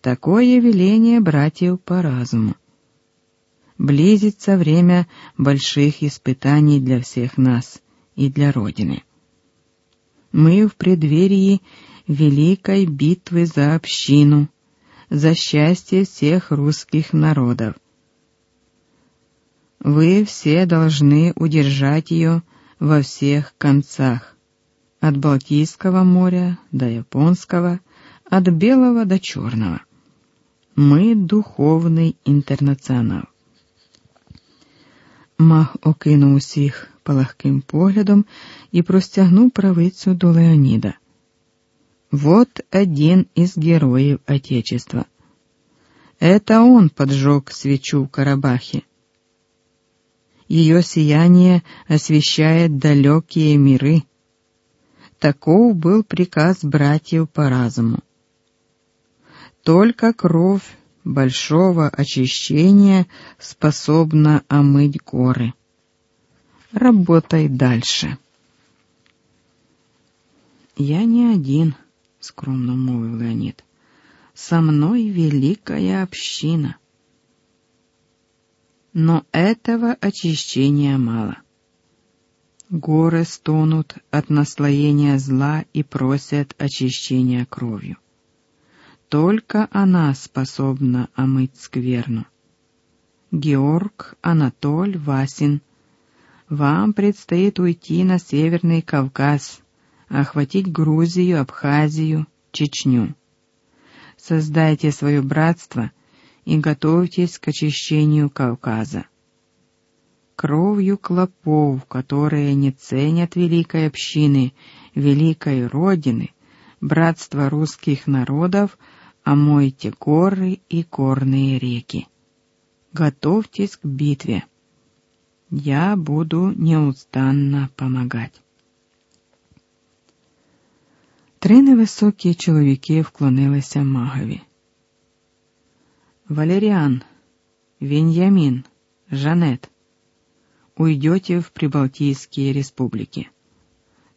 Такое веление братьев по разуму. Близится время больших испытаний для всех нас и для Родины. Мы в преддверии великой битвы за общину, за счастье всех русских народов. Вы все должны удержать ее во всех концах, от Балтийского моря до Японского, от Белого до Черного. Ми духовний інтернаціонал. Мах окинув усіх палахким поглядом і простягнув правицю до Леоніда. Вот один из героев Отечества. Это он поджег свечу в Карабахе. Ее сияние освещает далекие миры. Таков был приказ братьев по разуму. Только кровь большого очищения способна омыть горы. Работай дальше. Я не один, скромно мовил Леонид. Со мной великая община. Но этого очищения мало. Горы стонут от наслоения зла и просят очищения кровью. Только она способна омыть скверну. Георг, Анатоль, Васин, вам предстоит уйти на Северный Кавказ, охватить Грузию, Абхазию, Чечню. Создайте свое братство и готовьтесь к очищению Кавказа. Кровью клопов, которые не ценят великой общины, великой Родины, братства русских народов — омойте горы и горные реки. Готовьтесь к битве. Я буду неустанно помагать. Три невисокі чоловіки вклонилися магові. Валеріан, Веньямин, Жанет, уйдете в Прибалтийские республики.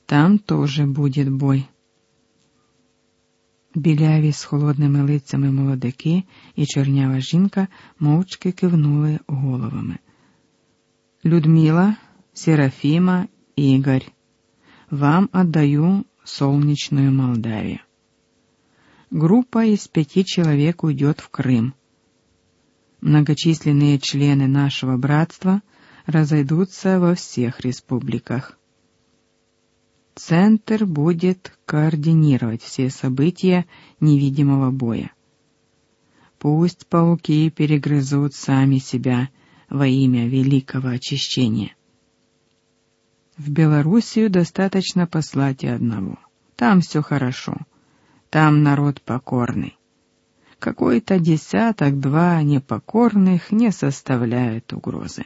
Там тоже будет бой. Біляві з холодними лицями молодики і чорнява жінка мовчки кивнули головами. Людмила, Серафима, Игорь, вам отдаю солнечную Молдавию. Группа из пяти человек уйдет в Крым. Многочисленные члены нашего братства разойдутся во всех республиках. Центр будет координировать все события невидимого боя. Пусть пауки перегрызут сами себя во имя великого очищения. В Белоруссию достаточно послать и одного. Там все хорошо. Там народ покорный. Какой-то десяток-два непокорных не составляют угрозы.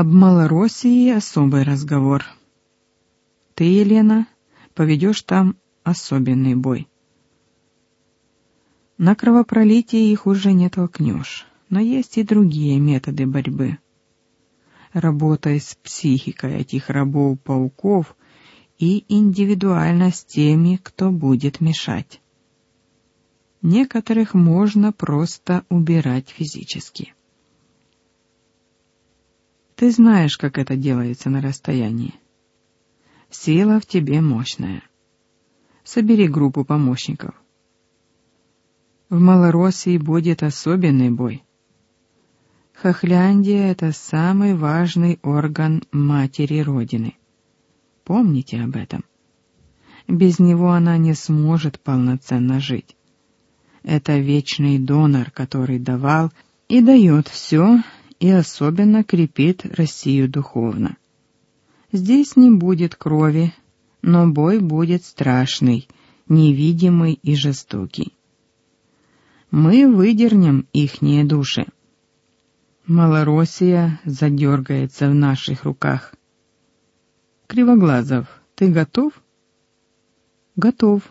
Об Малороссии особый разговор. Ты, Елена, поведешь там особенный бой. На кровопролитие их уже не толкнешь, но есть и другие методы борьбы. Работай с психикой этих рабов-пауков и индивидуально с теми, кто будет мешать. Некоторых можно просто убирать физически. Ты знаешь, как это делается на расстоянии. Сила в тебе мощная. Собери группу помощников. В Малороссии будет особенный бой. Хохляндия — это самый важный орган матери Родины. Помните об этом. Без него она не сможет полноценно жить. Это вечный донор, который давал и дает все, и особенно крепит Россию духовно. Здесь не будет крови, но бой будет страшный, невидимый и жестокий. Мы выдернем ихние души. Малороссия задергается в наших руках. Кривоглазов, ти готов? Готов.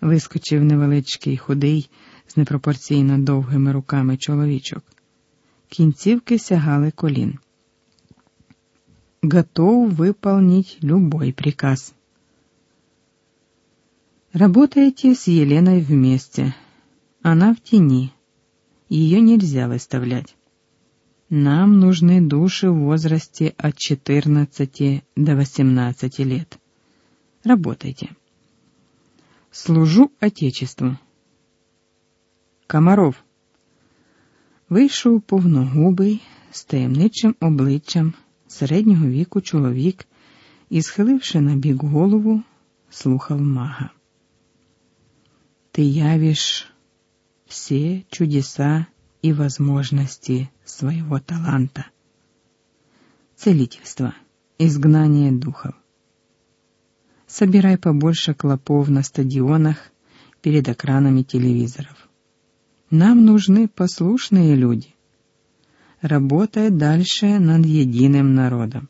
Вискочив невеличкий худий з непропорційно довгими руками чоловічок. Кінцівки сягали колін. Готов выполнить любой приказ. Работаете с Еленой вместе. Она в тени. Ее нельзя выставлять. Нам нужны души в возрасте от 14 до 18 лет. Работайте. Служу Отечеству. Комаров. Вийшов повногубий з таємничим обличчям середнього віку чоловік і, схиливши на бік голову, слухав мага. Ты явишь все чудеса и возможности своего таланта. Целительство, изгнание духов. Собирай побольше клопов на стадионах перед экранами телевизоров. Нам нужны послушные люди. Работай дальше над единым народом.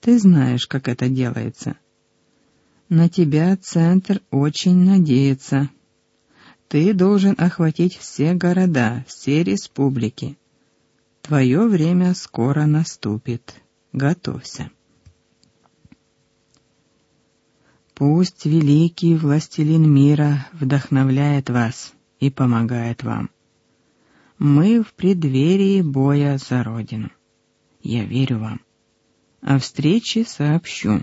Ты знаешь, как это делается. На тебя центр очень надеется. Ты должен охватить все города, все республики. Твое время скоро наступит. Готовься. Пусть великий властелин мира вдохновляет вас и помогает вам. Мы в преддверии боя за Родину. Я верю вам. О встрече сообщу.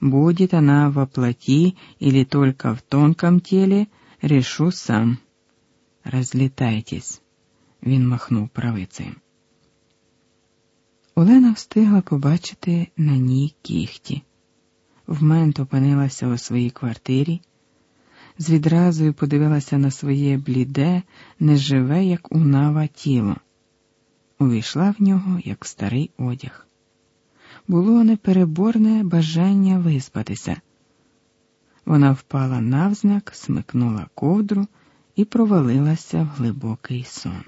Будет она во плоти или только в тонком теле — Решу сам. Розлітайтесь, він махнув правицею. Олена встигла побачити на ній кіхті. Вмент опинилася у своїй квартирі, з відразою подивилася на своє бліде, неживе, як унава тіло, увійшла в нього, як старий одяг. Було непереборне бажання виспатися. Вона впала навзнак, смикнула ковдру і провалилася в глибокий сон.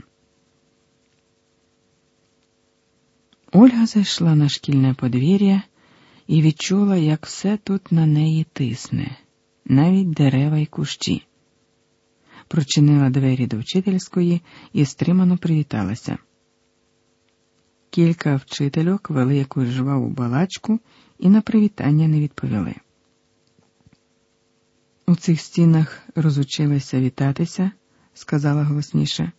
Ольга зайшла на шкільне подвір'я і відчула, як все тут на неї тисне, навіть дерева й кущі. Прочинила двері до вчительської і стримано привіталася. Кілька вчительок вели якусь жваву балачку і на привітання не відповіли. У цих стінах розучилися вітатися, сказала голосніше.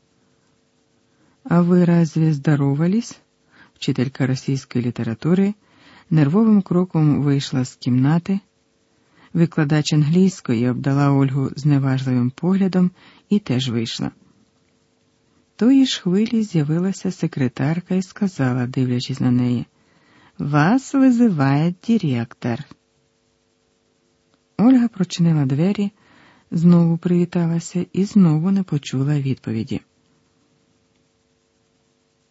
А ви разве здоровались? Вчителька російської літератури нервовим кроком вийшла з кімнати. Викладач англійської обдала Ольгу зневажливим поглядом і теж вийшла. Тої ж хвилі з'явилася секретарка і сказала, дивлячись на неї, Вас визиває директор. Ольга прочинила двері, знову привіталася і знову не почула відповіді.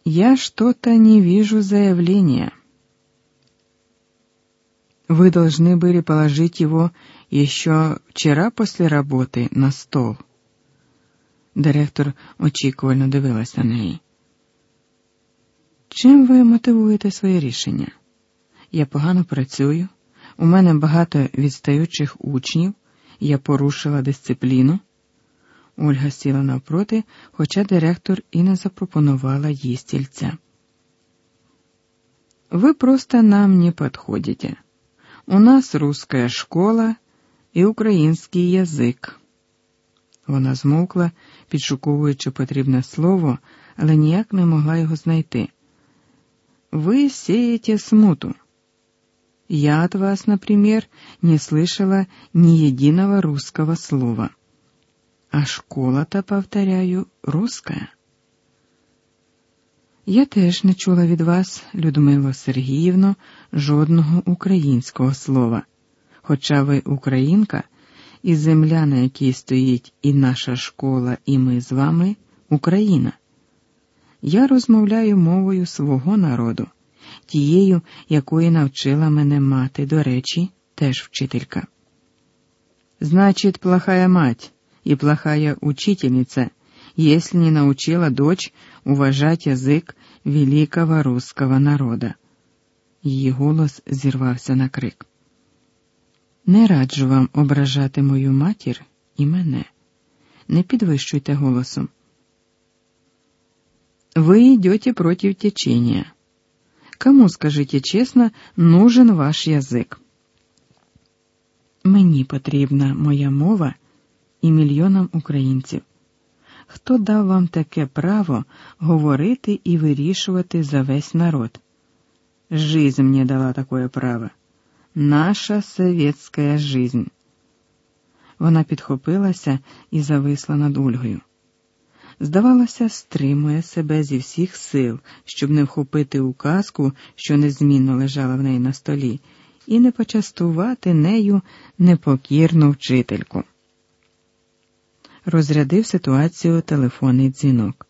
Я что-то не вижу заявления. Вы должны были положить его еще вчера после работы на стол. Директор очікувально дивилась на неї. Чим ви мотивуєте своє рішення? Я погано працюю, у мене багато відстаючих учнів, я порушила дисципліну. Ольга сіла навпроти, хоча директор і не запропонувала їй стільця. Ви просто нам не підходите. У нас русская школа і український язик. Вона змовкла, підшуковуючи потрібне слово, але ніяк не могла його знайти. Ви сієте смуту. Я от вас, например, не слышала ни единого русского слова. А школа-то, повторяю, русская. Я теж не чула від вас, Людмило Сергіївно, жодного українського слова. Хоча ви українка, і земля, на якій стоїть і наша школа, і ми з вами Україна. Я розмовляю мовою свого народу тією, якої навчила мене мати, до речі, теж вчителька. Значит, плохая мать и плохая учительница, если не научила дочь уважать язик великого русского народа. Її голос зірвався на крик. Не раджу вам ображати мою матір і мене. Не підвищуйте голосом. Ви йдете проти течения. Кому, скажите честно, нужен ваш язык? Мені потрібна моя мова і мільйонам українців. Хто дав вам таке право говорити і вирішувати за весь народ? Жизнь мне дала такое право. Наша совєтська жизнь. Вона підхопилася і зависла над Ольгою. Здавалося, стримує себе зі всіх сил, щоб не вхопити указку, що незмінно лежала в неї на столі, і не почастувати нею непокірну вчительку. Розрядив ситуацію телефонний дзвінок.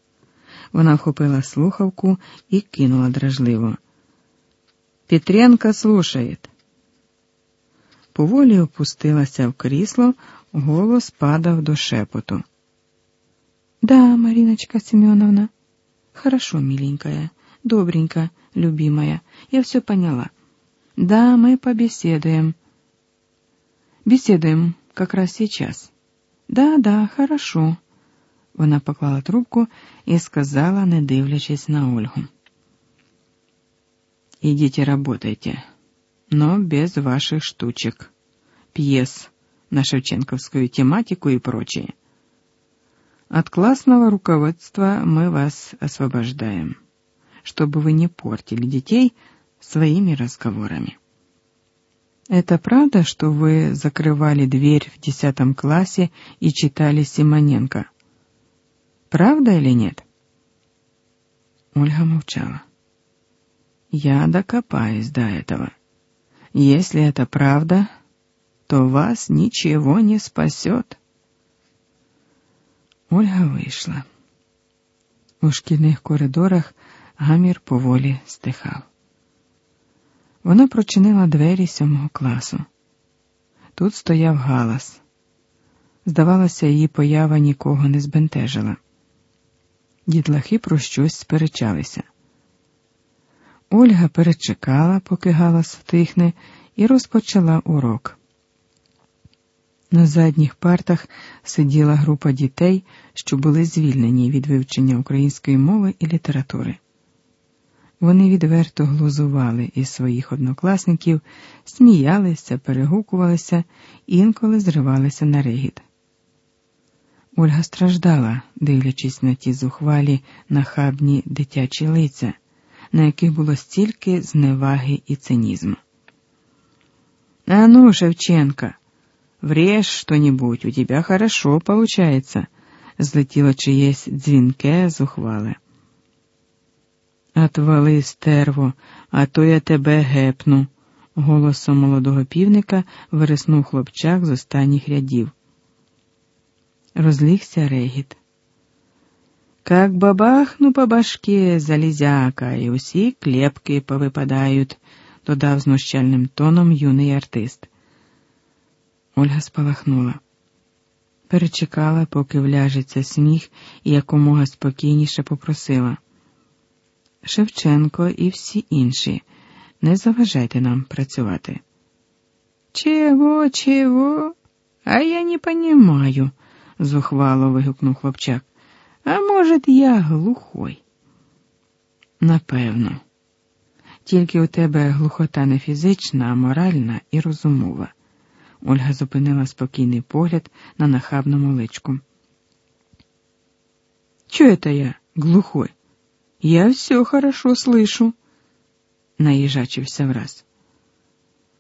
Вона вхопила слухавку і кинула дражливо. Петренко слушает. Поволі опустилася в крісло, голос падав до шепоту. Да, Мариночка Семеновна. Хорошо, миленькая, добренько, любимая, я все поняла. Да, мы побеседуем. Беседуем как раз сейчас. Да, да, хорошо. Вона поклала трубку і сказала, не дивлячись на Ольгу. Идите работайте, но без ваших штучек, пьес на шевченковскую тематику и прочее. От классного руководства мы вас освобождаем, чтобы вы не портили детей своими разговорами. Это правда, что вы закрывали дверь в десятом классе и читали Симоненко? Правда или нет? Ольга молчала. Я докопаюсь до этого. Если это правда, то вас ничего не спасет. Ольга вийшла. У шкільних коридорах гамір поволі стихав. Вона прочинила двері сьомого класу. Тут стояв галас. Здавалося, її поява нікого не збентежила. Дітлахи про щось сперечалися. Ольга перечекала, поки галас втихне, і розпочала урок. На задніх партах сиділа група дітей, що були звільнені від вивчення української мови і літератури. Вони відверто глузували із своїх однокласників, сміялися, перегукувалися, інколи зривалися на регіт. Ольга страждала, дивлячись на ті зухвалі нахабні дитячі лиця на яких було стільки зневаги і цинізму. А ну, Шевченко, врежь что-нибудь, у тебя хорошо получается, злетіло чиєсь дзвінке зухвале. Отвали, стерво, а то я тебе гепну, голосом молодого півника вириснув хлопчак з останніх рядів. Розлігся регіт. Как бабахну по башке залізяка, і усі клепки повипадають, додав знущальним тоном юний артист. Ольга спалахнула. Перечекала, поки вляжеться сміх, і якомога спокійніше попросила. Шевченко і всі інші, не заважайте нам працювати. Чего, чего? А я не понимаю, зухвало вигукнув хлопчак. А може, я глухой? Напевно. Тільки у тебе глухота не фізична, а моральна і розумова. Ольга зупинила спокійний погляд на нахабному личку. Чого это я глухой? Я все хорошо слышу, наїжачився враз.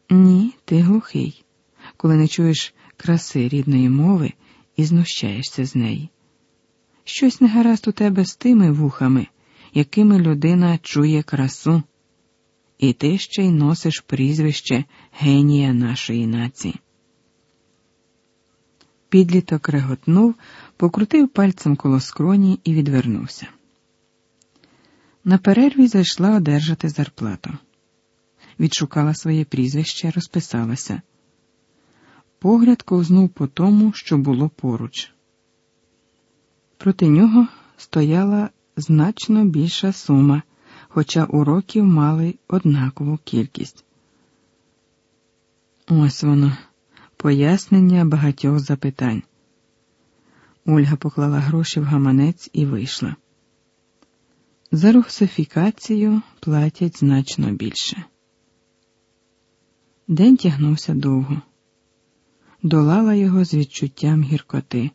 Ні, ти глухий, коли не чуєш краси рідної мови і знущаєшся з неї. Щось не гаразд у тебе з тими вухами, якими людина чує красу, і ти ще й носиш прізвище генія нашої нації. Підліток реготнув, покрутив пальцем коло скроні і відвернувся. На перерві зайшла одержати зарплату. Відшукала своє прізвище, розписалася. Погляд ковзнув по тому, що було поруч. Проти нього стояла значно більша сума, хоча уроків мали однакову кількість. Ось воно, пояснення багатьох запитань. Ольга поклала гроші в гаманець і вийшла. За русифікацію платять значно більше. День тягнувся довго. долала його з відчуттям гіркоти.